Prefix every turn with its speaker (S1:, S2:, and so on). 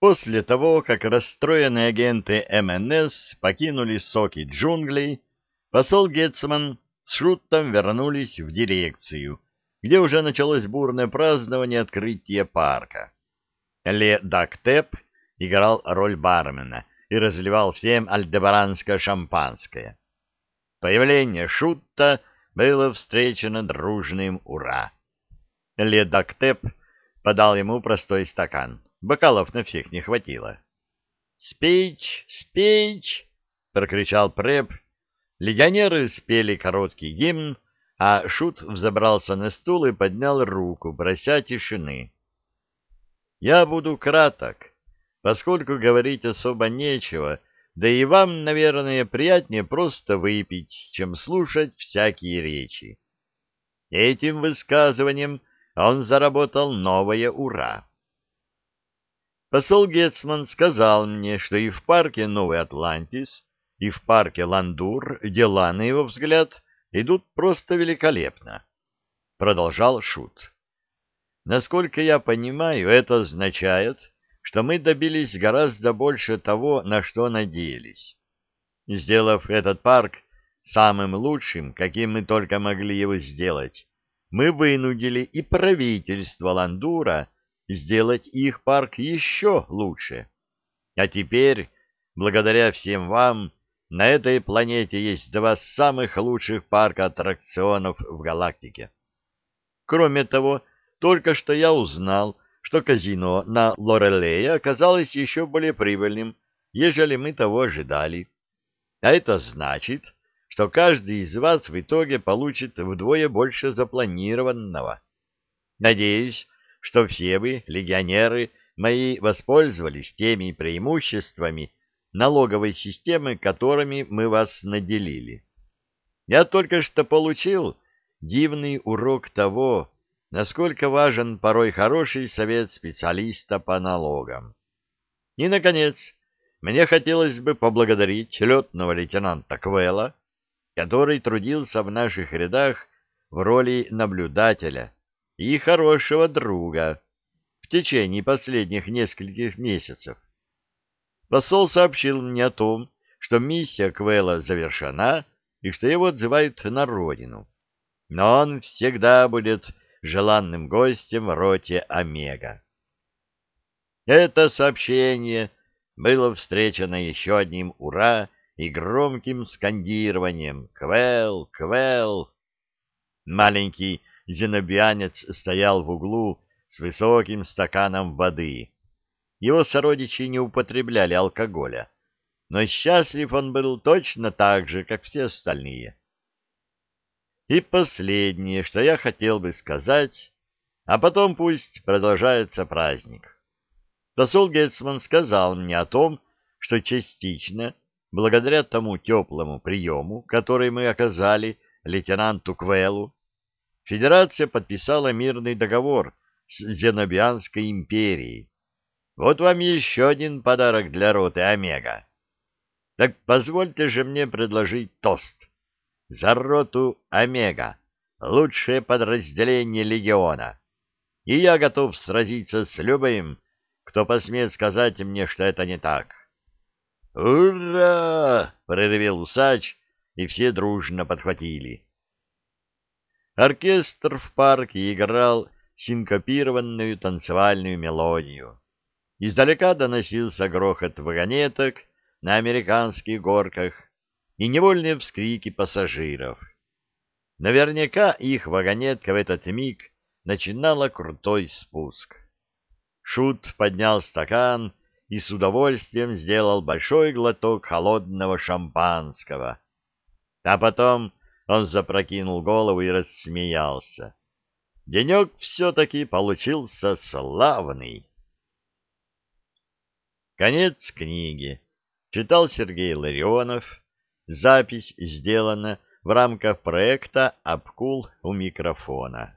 S1: После того, как расстроенные агенты МНС покинули соки джунглей, посол Гетцман с Шуттом вернулись в дирекцию, где уже началось бурное празднование открытия парка. Ле Дактеп играл роль бармена и разливал всем альдебаранское шампанское. Появление Шутта было встречено дружным «Ура!». Ле Дактеп подал ему простой стакан. Бокалов на всех не хватило. «Спич! Спич!» — прокричал Преп. Легионеры спели короткий гимн, а Шут взобрался на стул и поднял руку, прося тишины. «Я буду краток, поскольку говорить особо нечего, да и вам, наверное, приятнее просто выпить, чем слушать всякие речи». Этим высказыванием он заработал новое «Ура!». Посол Гетцман сказал мне, что и в парке Новый Атлантис, и в парке Ландур дела, на его взгляд, идут просто великолепно. Продолжал Шут. Насколько я понимаю, это означает, что мы добились гораздо больше того, на что надеялись. Сделав этот парк самым лучшим, каким мы только могли его сделать, мы вынудили и правительство Ландура сделать их парк еще лучше. А теперь, благодаря всем вам, на этой планете есть два самых лучших парка аттракционов в галактике. Кроме того, только что я узнал, что казино на Лорелее оказалось еще более прибыльным, ежели мы того ожидали. А это значит, что каждый из вас в итоге получит вдвое больше запланированного. Надеюсь, что все вы, легионеры, мои воспользовались теми преимуществами налоговой системы, которыми мы вас наделили. Я только что получил дивный урок того, насколько важен порой хороший совет специалиста по налогам. И, наконец, мне хотелось бы поблагодарить летного лейтенанта Квелла, который трудился в наших рядах в роли наблюдателя и хорошего друга в течение последних нескольких месяцев. Посол сообщил мне о том, что миссия Квелла завершена и что его отзывают на родину. Но он всегда будет желанным гостем в роте Омега. Это сообщение было встречено еще одним «Ура!» и громким скандированием «Квел! Квел!». Маленький зенобианец стоял в углу с высоким стаканом воды. Его сородичи не употребляли алкоголя, но счастлив он был точно так же, как все остальные. И последнее, что я хотел бы сказать, а потом пусть продолжается праздник. Посол Гетцман сказал мне о том, что частично, благодаря тому теплому приему, который мы оказали лейтенанту Квеллу, Федерация подписала мирный договор с Зенобианской империей. Вот вам еще один подарок для роты Омега. Так позвольте же мне предложить тост. За роту Омега, лучшее подразделение легиона. И я готов сразиться с любым, кто посмеет сказать мне, что это не так. «Ура!» — проревел усач, и все дружно подхватили. Оркестр в парке играл синкопированную танцевальную мелодию. Издалека доносился грохот вагонеток на американских горках и невольные вскрики пассажиров. Наверняка их вагонетка в этот миг начинала крутой спуск. Шут поднял стакан и с удовольствием сделал большой глоток холодного шампанского. А потом он запрокинул голову и рассмеялся. Денек все-таки получился славный. Конец книги. Читал Сергей Ларионов. Запись сделана в рамках проекта «Обкул у микрофона».